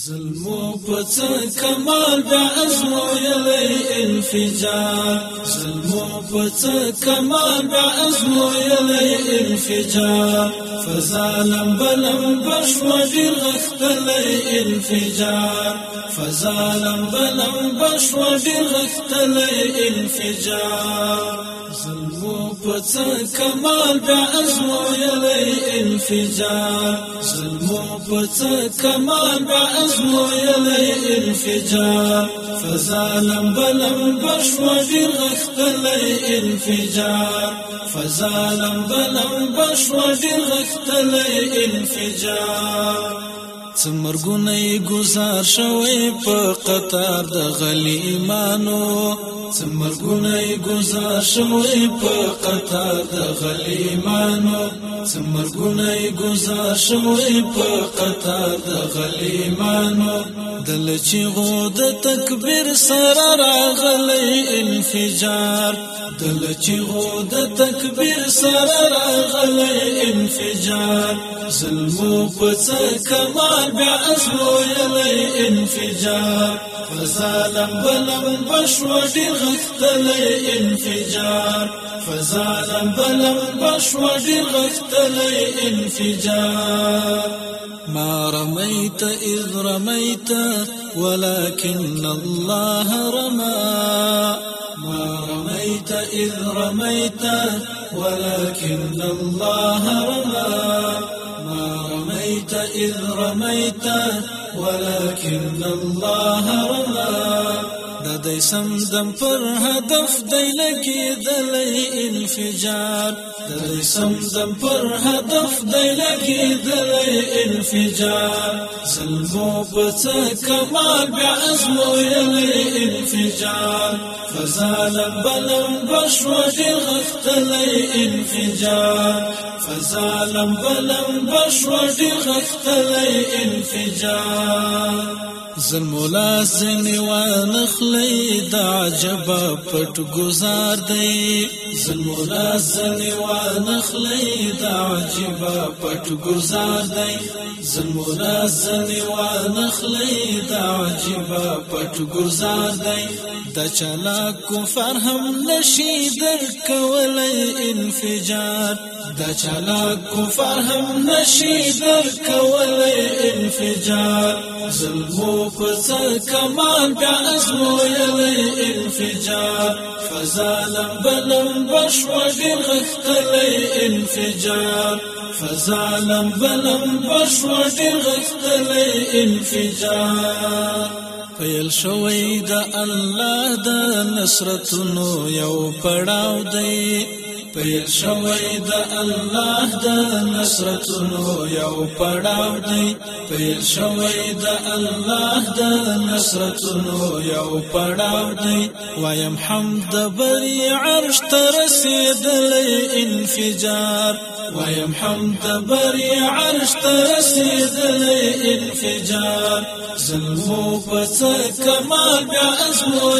ظلمو پڅ کمال بیا ازمو یلی انفجار. ظلمو پڅ کمال بیا ازمو یلی انفجار. فزالم بلم بشو ډیر غختلی انفجار. فزالم بلم بشو ډیر غختلی انفجار. ظلمو پڅ کمال بیا ازمو یلی انفجار. پڅ کمال بیا ازمو یلی انفجار. فزالم بلم بشو ډیر غختلی انفجار. فزالم بلم بشو ډیر غختلی انفجار. څمرګونه گزار شوی په قطار د غلیمانو څمرګونه گزار په قطار د څمرګونه گزار شوی په قطار د غلیمانو. دل چې غو د تکبیر سره راغلی انفجار. دل چې غو د تکبیر سره راغلی انفجار. ظلمو پڅ کمال بیا ازمو یلی انفجار. فزالم بلم بشو ډیر غختلی انفجار فزالم بلم بشو ډیر غختلی انفجار. ما رميت إذ رميت ولكن الله رمى. ما رميت إذ رميت ولكن الله رمى. رميت إذ رميت ولكن الله رمى. د دې سم دم پر هدف دی لګي دلې انفجار. د دې سم دم پر هدف دی لګي دلې انفجار سلمو پڅ کمال بیا ازمو یلې انفجار انفجار فزال بلم بشوج غختلی انفجار. فزال بلم بشوج غختلی انفجار. زلمولا زنی وان خلی دا عجبا پت گزار دی. زلمولا زنی وان خلی دا عجبا پت گزار دی. زلمولا زنی وان خلی دا عجبا پت گزار دی. د چلا کفر هم نشي در کولای انفجار. د چلا کفر هم نشي در کولای انفجار. ظلمو کمال بیا ازمو یلی انفجار فزالم بلم بشو ډیر غختلی انفجار. فزالم بلم بشو ډیر غختلی انفجار. پیل شوی الله د نصرتونو یو پړاو دی پیل شوی د الله د نصرتونو یو پړاو دی پیل شوی د الله د نصرتونو یو پړاو دی وایم حمد بری عرش رسیدلی انفجار. وایم حمد بری عرش تر رسیدلی انفجار زلمو پڅ کمال بیا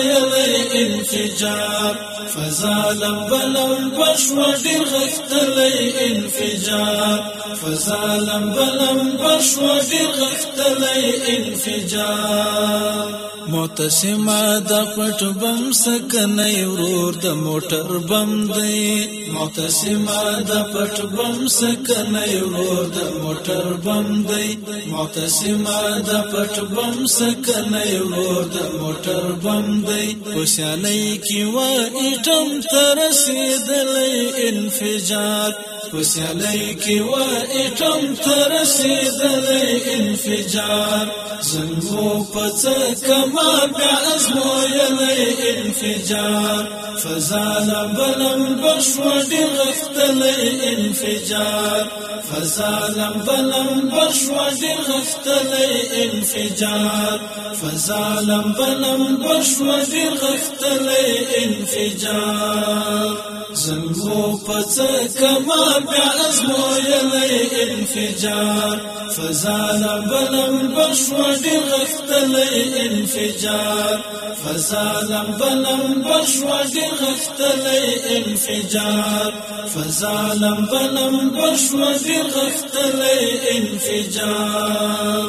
یلی انفجار فزالم بلم بشو ډیر غختلی انفجار فزالم بلم بشو ډیر غختلی انفجار معتصمه د پټ بم سکنه ورور د موټر بم دی. معتصمه د پټ بم سکنه ورور د موټر بم دی. معتصمه د پټ بم سکنه ورور د موټر بم دی. خوشالۍ کی و ایټم تر رسیدلې انفجار. خوشالۍ کی و ایټم تر رسیدلې انفجار. زلمو پڅ کمال بیا ازمو یلی انفجار. فزال بلم بشو ډیر غختلی انفجار. فزال بلم بشو ډیر غختلی انفجار. فزال بلم بشو ډیر غختلی انفجار. زلمو پڅ کمال بیا ازمو یلی انفجار. فزال بلم بشو ډیر غختلی انفجار. فزالم بلم بشو ډیر غختلی انفجار. فزالم بلم بشو ډیر غختلی انفجار.